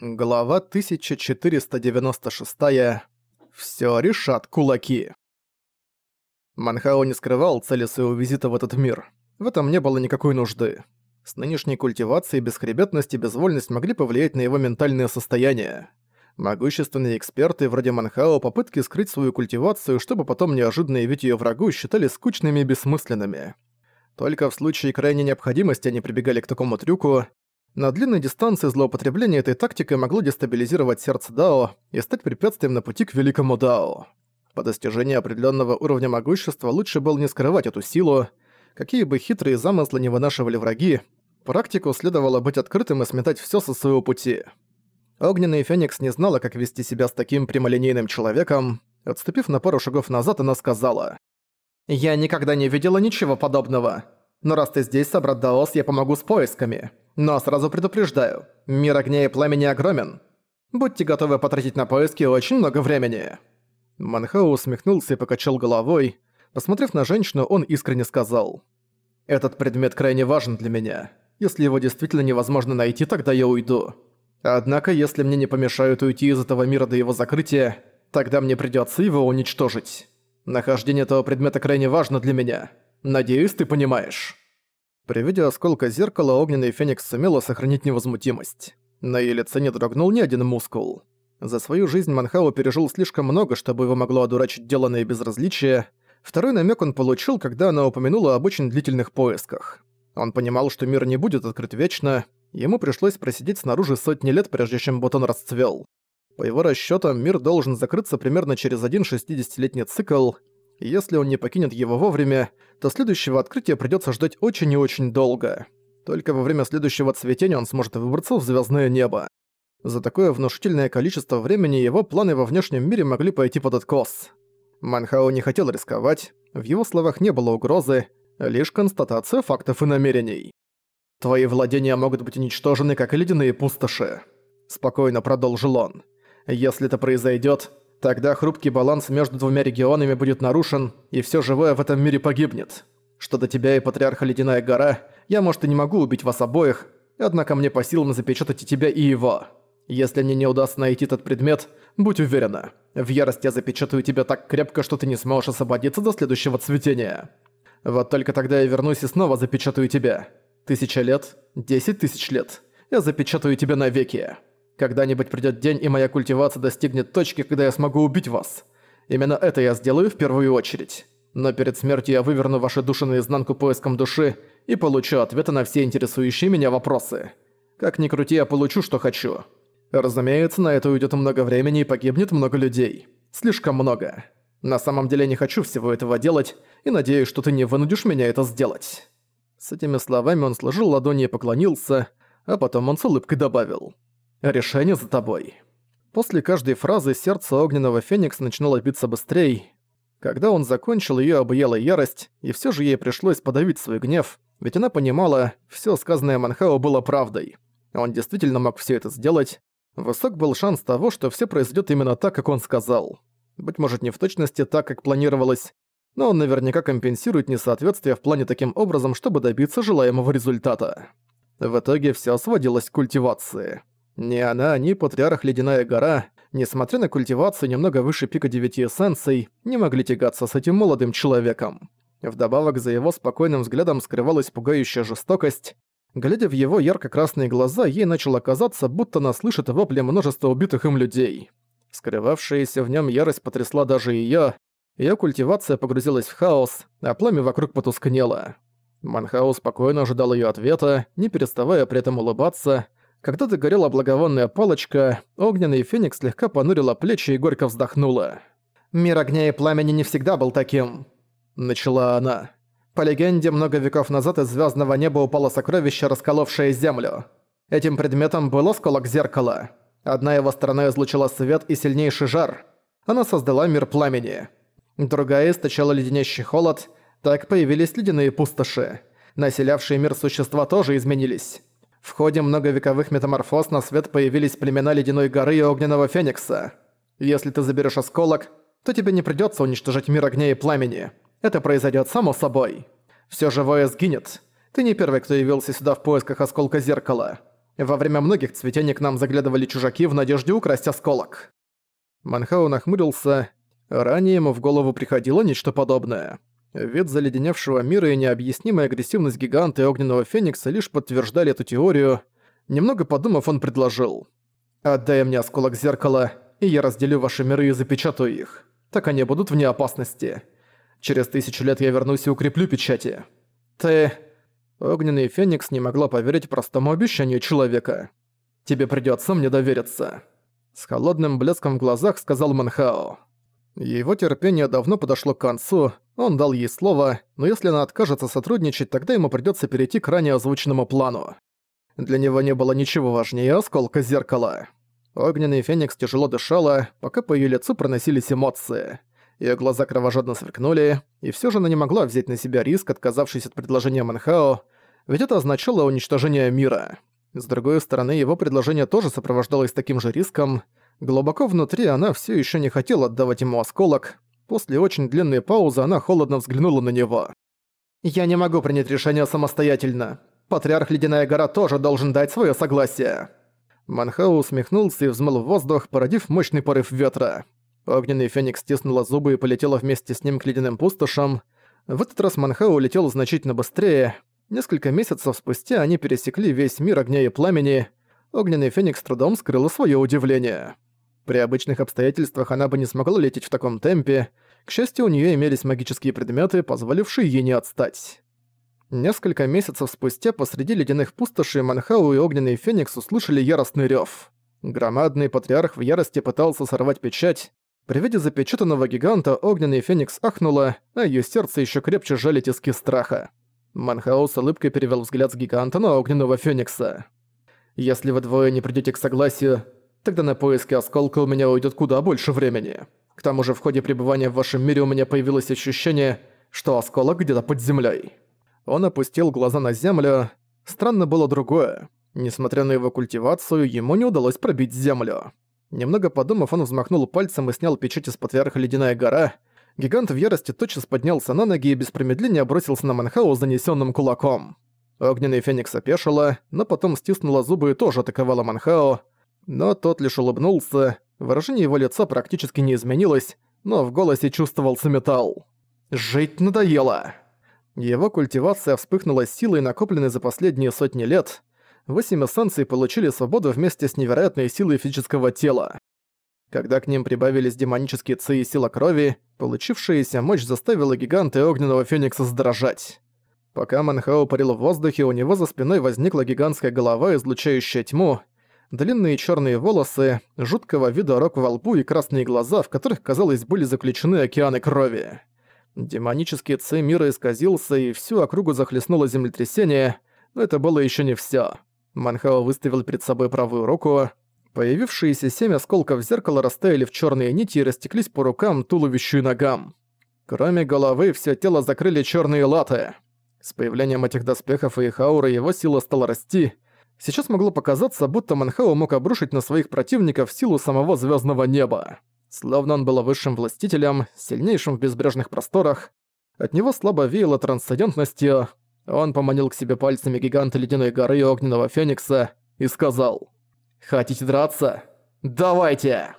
Глава 1496. Всё решат кулаки. Манхао не скрывал цели своего визита в этот мир. В этом не было никакой нужды. С нынешней культивацией бесхребетность и безвольность могли повлиять на его ментальное состояние. Могущественные эксперты вроде Манхао попытки скрыть свою культивацию, чтобы потом неожиданно явить её врагу, считали скучными и бессмысленными. Только в случае крайней необходимости они прибегали к такому трюку, на длинной дистанции злоупотребление этой тактикой могло дестабилизировать сердце Дао и стать препятствием на пути к великому Дао. По достижении определенного уровня могущества лучше было не скрывать эту силу. Какие бы хитрые замыслы не вынашивали враги, практику следовало быть открытым и сметать все со своего пути. Огненный Феникс не знала, как вести себя с таким прямолинейным человеком. Отступив на пару шагов назад, она сказала. «Я никогда не видела ничего подобного. Но раз ты здесь, собрат Даос, я помогу с поисками. Но сразу предупреждаю, мир огня и пламени огромен. Будьте готовы потратить на поиски очень много времени». Манхау усмехнулся и покачал головой. Посмотрев на женщину, он искренне сказал. «Этот предмет крайне важен для меня. Если его действительно невозможно найти, тогда я уйду. Однако, если мне не помешают уйти из этого мира до его закрытия, тогда мне придётся его уничтожить. Нахождение этого предмета крайне важно для меня. Надеюсь, ты понимаешь». При виде осколка зеркала огненный феникс сумела сохранить невозмутимость. На её лице не дрогнул ни один мускул. За свою жизнь Манхау пережил слишком много, чтобы его могло одурачить деланное безразличие. Второй намек он получил, когда она упомянула об очень длительных поисках. Он понимал, что мир не будет открыт вечно, ему пришлось просидеть снаружи сотни лет, прежде чем бутон расцвел. По его расчетам, мир должен закрыться примерно через один 60-летний цикл, если он не покинет его вовремя, то следующего открытия придётся ждать очень и очень долго. Только во время следующего цветения он сможет выбраться в звёздное небо. За такое внушительное количество времени его планы во внешнем мире могли пойти под откос. Манхао не хотел рисковать, в его словах не было угрозы, лишь констатация фактов и намерений. «Твои владения могут быть уничтожены, как ледяные пустоши», — спокойно продолжил он. «Если это произойдёт, Тогда хрупкий баланс между двумя регионами будет нарушен, и все живое в этом мире погибнет. Что до тебя и Патриарха Ледяная Гора, я, может, и не могу убить вас обоих, однако мне по силам запечатать и тебя, и его. Если мне не удастся найти этот предмет, будь уверена, в ярости я запечатаю тебя так крепко, что ты не сможешь освободиться до следующего цветения. Вот только тогда я вернусь и снова запечатаю тебя. Тысяча лет, десять тысяч лет. Я запечатаю тебя навеки. Когда-нибудь придёт день, и моя культивация достигнет точки, когда я смогу убить вас. Именно это я сделаю в первую очередь. Но перед смертью я выверну ваши души наизнанку поиском души и получу ответы на все интересующие меня вопросы. Как ни крути, я получу, что хочу. Разумеется, на это уйдет много времени и погибнет много людей. Слишком много. На самом деле не хочу всего этого делать, и надеюсь, что ты не вынудишь меня это сделать». С этими словами он сложил ладони и поклонился, а потом он с улыбкой добавил. Решение за тобой». После каждой фразы сердце огненного феникса начинало биться быстрее. Когда он закончил, её объяла ярость, и всё же ей пришлось подавить свой гнев, ведь она понимала, всё сказанное Манхао было правдой. Он действительно мог всё это сделать. Высок был шанс того, что всё произойдёт именно так, как он сказал. Быть может, не в точности так, как планировалось, но он наверняка компенсирует несоответствие в плане таким образом, чтобы добиться желаемого результата. В итоге всё сводилось к культивации. Ни она, ни Патриарх Ледяная Гора, несмотря на культивацию немного выше пика девяти эссенций, не могли тягаться с этим молодым человеком. Вдобавок за его спокойным взглядом скрывалась пугающая жестокость. Глядя в его ярко-красные глаза, ей начало казаться, будто она слышит вопли множества убитых им людей. Скрывавшаяся в нем ярость потрясла даже ее. Ее культивация погрузилась в хаос, а пламя вокруг потускнело. Манхау спокойно ожидал ее ответа, не переставая при этом улыбаться, когда догорела благовонная палочка, огненный феникс слегка понурила плечи и горько вздохнула. «Мир огня и пламени не всегда был таким», — начала она. По легенде, много веков назад из звездного неба упало сокровище, расколовшее землю. Этим предметом был осколок зеркала. Одна его сторона излучила свет и сильнейший жар. Она создала мир пламени. Другая источала леденящий холод, так появились ледяные пустоши. Населявшие мир существа тоже изменились. В ходе многовековых метаморфоз на свет появились племена Ледяной горы и Огненного Феникса. Если ты заберешь осколок, то тебе не придется уничтожать мир огня и пламени. Это произойдет само собой. Все живое сгинет. Ты не первый, кто явился сюда в поисках осколка зеркала. Во время многих цветений к нам заглядывали чужаки в надежде украсть осколок. Манхау нахмурился. Ранее ему в голову приходило нечто подобное. Вид заледеневшего мира и необъяснимая агрессивность гиганта и огненного феникса лишь подтверждали эту теорию. Немного подумав, он предложил. «Отдай мне осколок зеркала, и я разделю ваши миры и запечатаю их. Так они будут вне опасности. Через тысячу лет я вернусь и укреплю печати. Ты...» Огненный Феникс не могла поверить простому обещанию человека. «Тебе придётся мне довериться». С холодным блеском в глазах сказал Манхао. Его терпение давно подошло к концу, он дал ей слово, но если она откажется сотрудничать, тогда ему придётся перейти к ранее озвученному плану. Для него не было ничего важнее осколка зеркала. Огненный Феникс тяжело дышала, пока по её лицу проносились эмоции. Её глаза кровожадно сверкнули, и всё же она не могла взять на себя риск, отказавшись от предложения Манхао, ведь это означало уничтожение мира. С другой стороны, его предложение тоже сопровождалось таким же риском. Глубоко внутри она всё ещё не хотела отдавать ему осколок. После очень длинной паузы она холодно взглянула на него. «Я не могу принять решение самостоятельно. Патриарх Ледяная Гора тоже должен дать своё согласие». Манхау усмехнулся и взмыл в воздух, породив мощный порыв ветра. Огненный феникс стиснула зубы и полетела вместе с ним к ледяным пустошам. В этот раз Манхау улетел значительно быстрее. Несколько месяцев спустя они пересекли весь мир огня и пламени. Огненный феникс трудом скрыла свое удивление. При обычных обстоятельствах она бы не смогла лететь в таком темпе. К счастью, у нее имелись магические предметы, позволившие ей не отстать. Несколько месяцев спустя посреди ледяных пустошей Манхау и Огненный Феникс услышали яростный рев. Громадный патриарх в ярости пытался сорвать печать, при виде запечатанного гиганта огненный феникс ахнула, а её сердце ещё крепче жали тиски страха. Манхаус с улыбкой перевёл взгляд с гиганта на огненного феникса. «Если вы двое не придёте к согласию, тогда на поиски осколка у меня уйдет куда больше времени. К тому же в ходе пребывания в вашем мире у меня появилось ощущение, что осколок где-то под землей. Он опустил глаза на землю. Странно было другое. Несмотря на его культивацию, ему не удалось пробить землю. Немного подумав, он взмахнул пальцем и снял печать из патриарха Ледяная гора. Гигант в ярости тотчас поднялся на ноги и без промедления бросился на Манхау с занесенным кулаком. Огненный Феникс опешила, но потом стиснула зубы и тоже атаковала Манхао. Но тот лишь улыбнулся, выражение его лица практически не изменилось, но в голосе чувствовался металл. «Жить надоело!» Его культивация вспыхнула силой, накопленной за последние сотни лет, восемь эссенций получили свободу вместе с невероятной силой физического тела. Когда к ним прибавились демонические ци и сила крови, получившаяся мощь заставила гиганта и огненного феникса сдрожать. Пока Манхао парил в воздухе, у него за спиной возникла гигантская голова, излучающая тьму, длинные черные волосы, жуткого вида рог во лбу и красные глаза, в которых, казалось, были заключены океаны крови. Демонический ци мира исказился, и всю округу захлестнуло землетрясение, но это было еще не все. Манхао выставил перед собой правую руку. Появившиеся семь осколков зеркала растаяли в черные нити и растеклись по рукам, туловищу и ногам. Кроме головы, все тело закрыли черные латы. С появлением этих доспехов и их ауры его сила стала расти. Сейчас могло показаться, будто Манхао мог обрушить на своих противников силу самого звездного неба. Словно он был высшим властителем, сильнейшим в безбрежных просторах. От него слабо веяло трансцендентностью, он поманил к себе пальцами гиганта Ледяной горы и Огненного Феникса и сказал «Хотите драться? Давайте!»